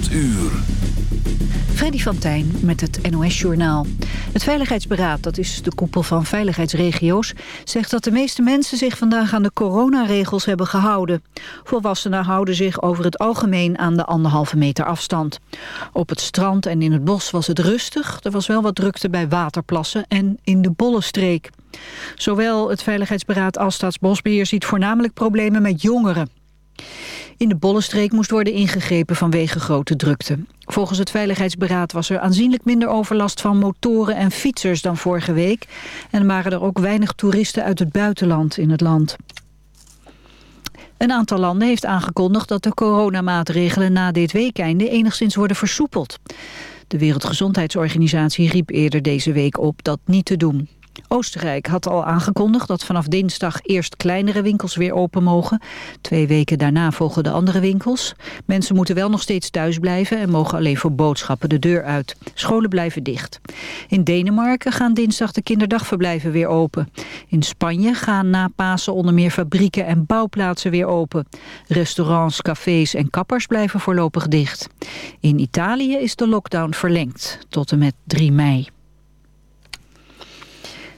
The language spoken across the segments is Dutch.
8 uur. Freddy van Tijn met het NOS-journaal. Het Veiligheidsberaad, dat is de koepel van veiligheidsregio's... zegt dat de meeste mensen zich vandaag aan de coronaregels hebben gehouden. Volwassenen houden zich over het algemeen aan de anderhalve meter afstand. Op het strand en in het bos was het rustig. Er was wel wat drukte bij waterplassen en in de Bollenstreek. Zowel het Veiligheidsberaad als Staatsbosbeheer ziet voornamelijk problemen met jongeren. In de Bollenstreek moest worden ingegrepen vanwege grote drukte. Volgens het Veiligheidsberaad was er aanzienlijk minder overlast van motoren en fietsers dan vorige week. En waren er ook weinig toeristen uit het buitenland in het land. Een aantal landen heeft aangekondigd dat de coronamaatregelen na dit weekeinde enigszins worden versoepeld. De Wereldgezondheidsorganisatie riep eerder deze week op dat niet te doen. Oostenrijk had al aangekondigd dat vanaf dinsdag eerst kleinere winkels weer open mogen. Twee weken daarna volgen de andere winkels. Mensen moeten wel nog steeds thuis blijven en mogen alleen voor boodschappen de deur uit. Scholen blijven dicht. In Denemarken gaan dinsdag de kinderdagverblijven weer open. In Spanje gaan na Pasen onder meer fabrieken en bouwplaatsen weer open. Restaurants, cafés en kappers blijven voorlopig dicht. In Italië is de lockdown verlengd tot en met 3 mei.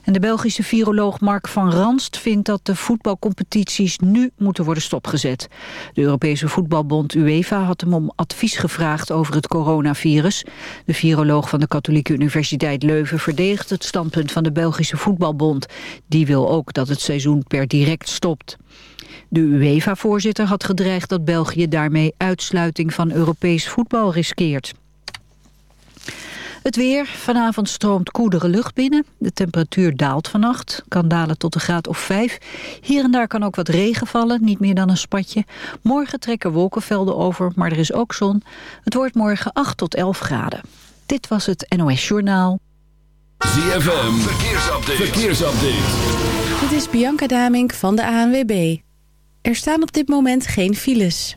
En de Belgische viroloog Mark van Ranst vindt dat de voetbalcompetities nu moeten worden stopgezet. De Europese voetbalbond UEFA had hem om advies gevraagd over het coronavirus. De viroloog van de Katholieke Universiteit Leuven verdedigt het standpunt van de Belgische voetbalbond. Die wil ook dat het seizoen per direct stopt. De UEFA-voorzitter had gedreigd dat België daarmee uitsluiting van Europees voetbal riskeert. Het weer. Vanavond stroomt koelere lucht binnen. De temperatuur daalt vannacht. Kan dalen tot een graad of 5. Hier en daar kan ook wat regen vallen. Niet meer dan een spatje. Morgen trekken wolkenvelden over, maar er is ook zon. Het wordt morgen 8 tot 11 graden. Dit was het NOS Journaal. ZFM. Verkeersupdate. Verkeersupdate. Dit is Bianca Damink van de ANWB. Er staan op dit moment geen files.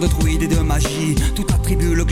De druides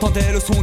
j'entendais le son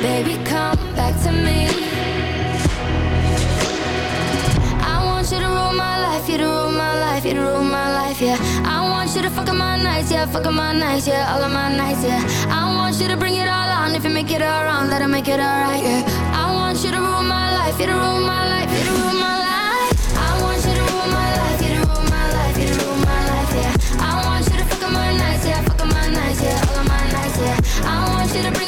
Baby, come back to me. I want you to rule my life, you to rule my life, you to rule my life, yeah. I want you to fuck up my nights, yeah, fuck up my nights, yeah, all of my nights, yeah. I want you to bring it all on. If you make it all wrong, make it all right, yeah. I want you to rule my life, you to rule my life, you to rule my life. I want you to fuck up my nights, yeah, fuck up my nights, yeah, all of my nights, yeah. I want you to bring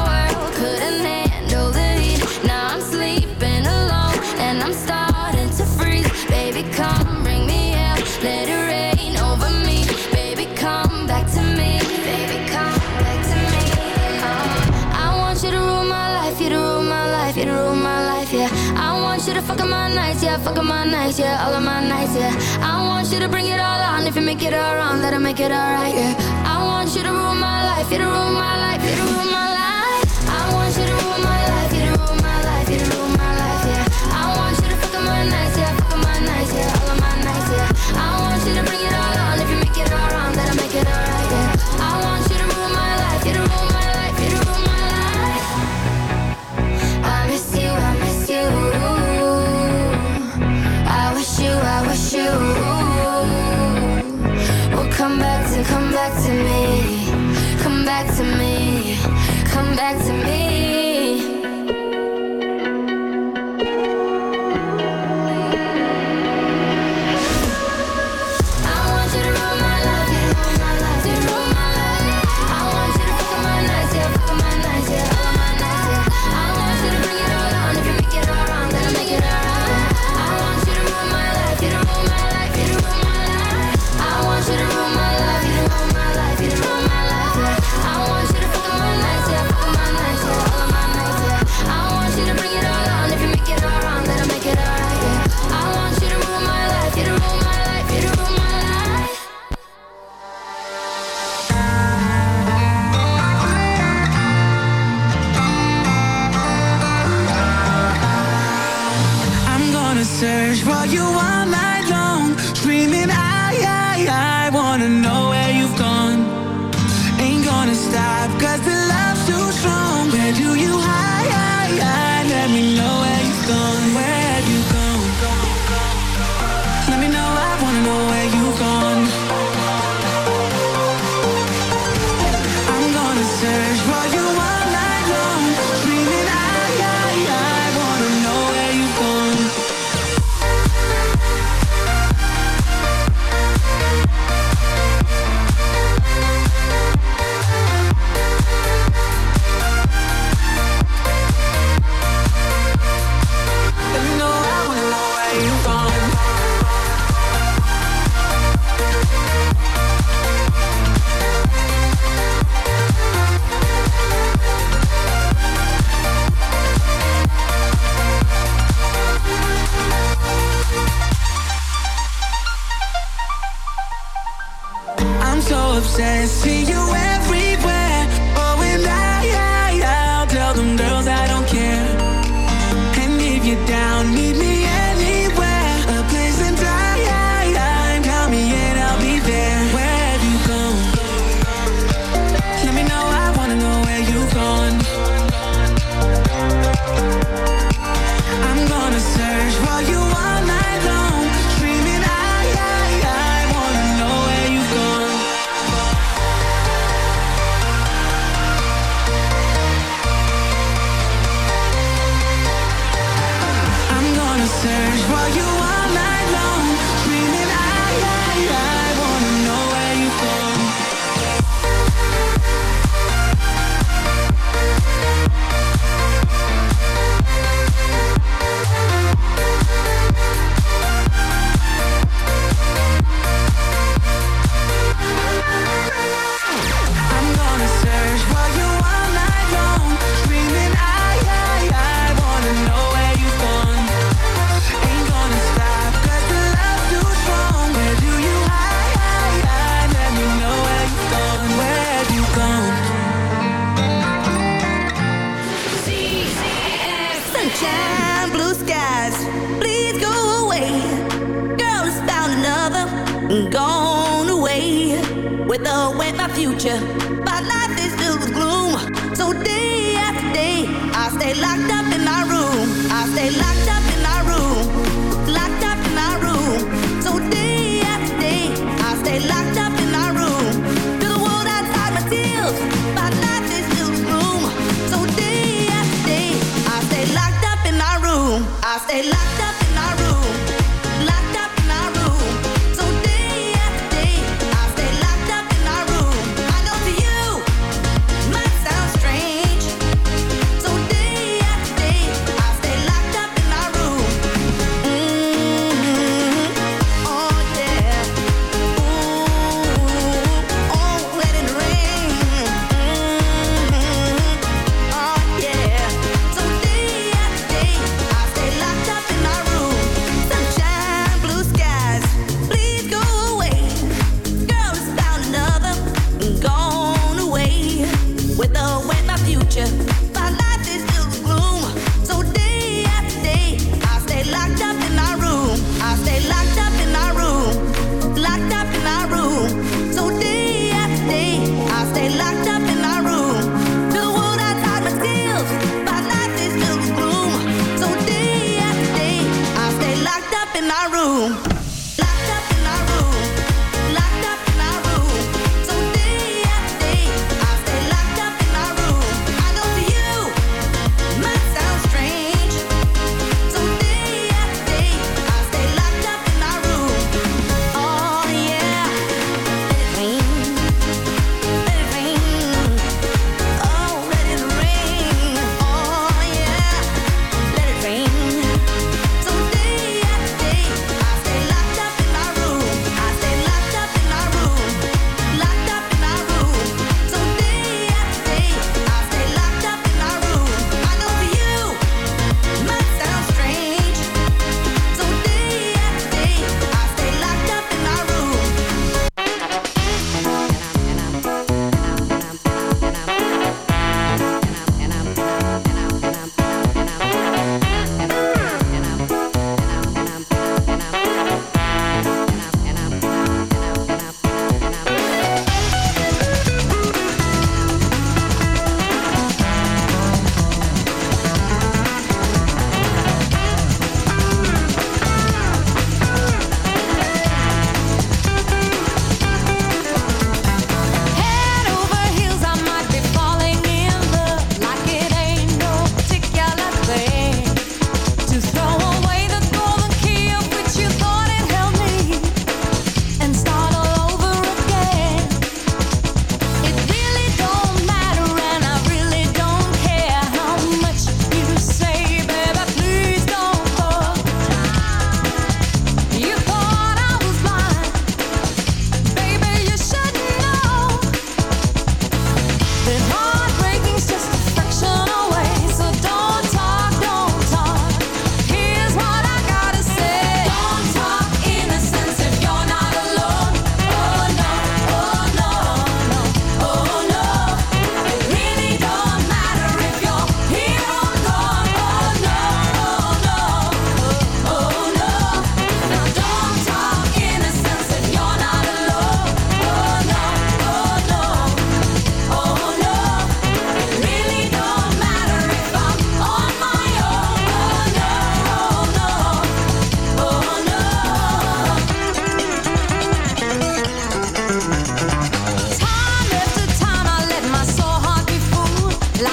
yeah, fuck up my nights, yeah, all of my nights, yeah. I want you to bring it all on. If you make it all wrong, that'll make it all right, yeah. I want you to rule my life, you to rule my life, you to rule my life. I want you to rule my life, you to rule my life, you to rule my life, yeah. I want you to fuck my nights, yeah, fuck my nights, yeah, all of my nights, yeah. I want you to bring back to me. Obsessed. See you they like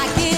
I give.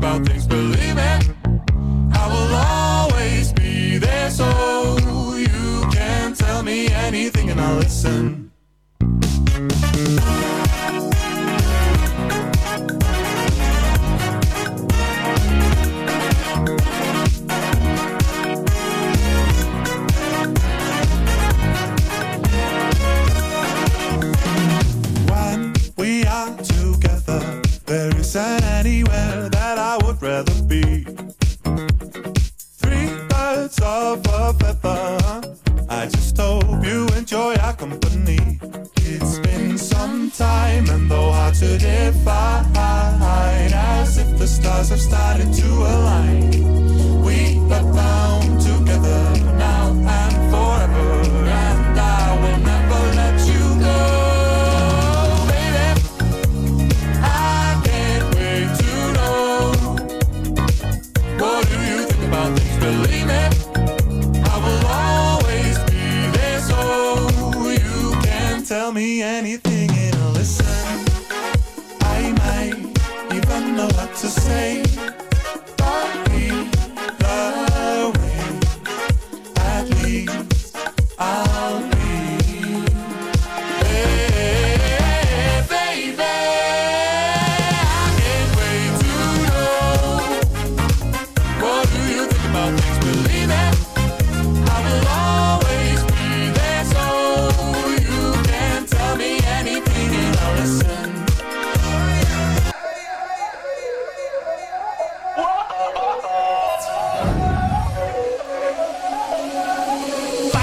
About things? Believe me, I will always be there so you can tell me anything and I'll listen.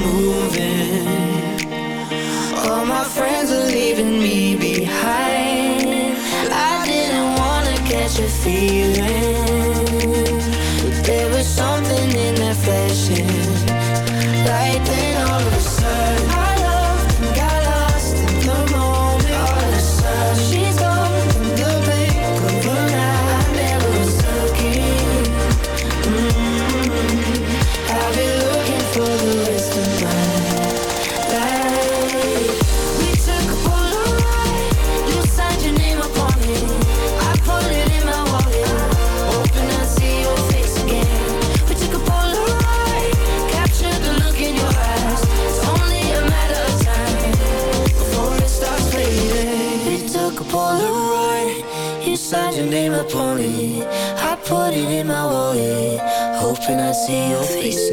Moving. All my friends are leaving me behind. I didn't wanna catch a feeling. see your face.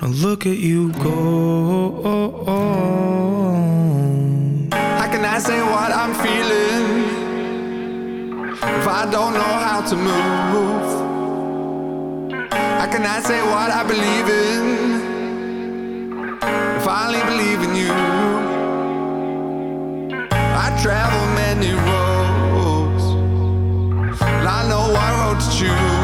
Now look at you go. How can I say what I'm feeling if I don't know how to move? How can I say what I believe in if I only believe in you? I travel many roads, and I know what road to choose